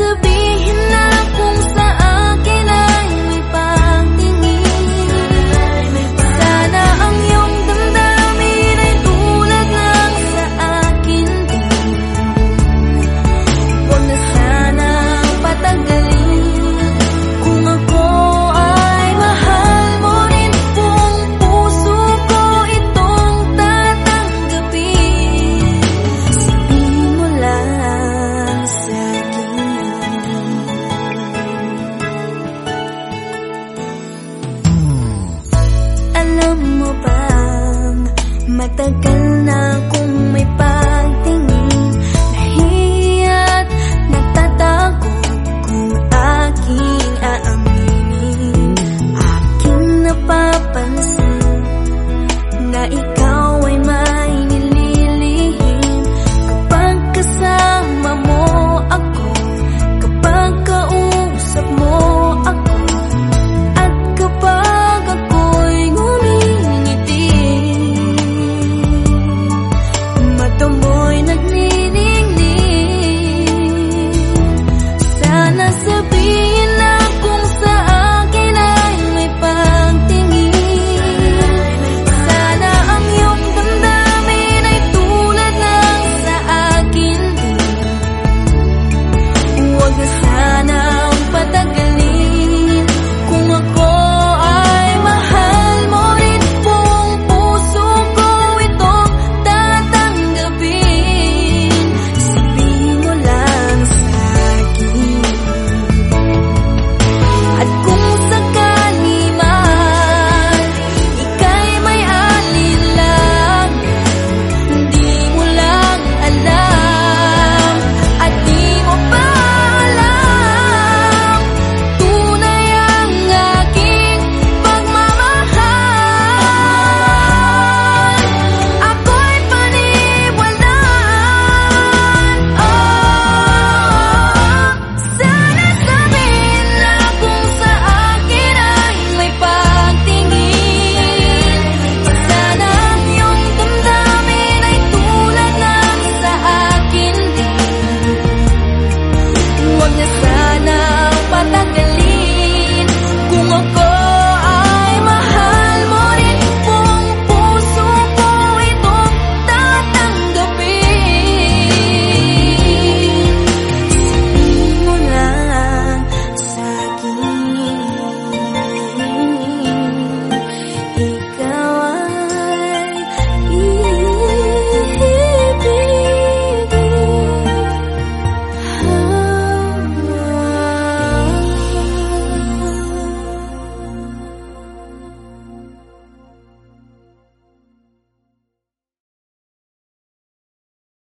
to be 的感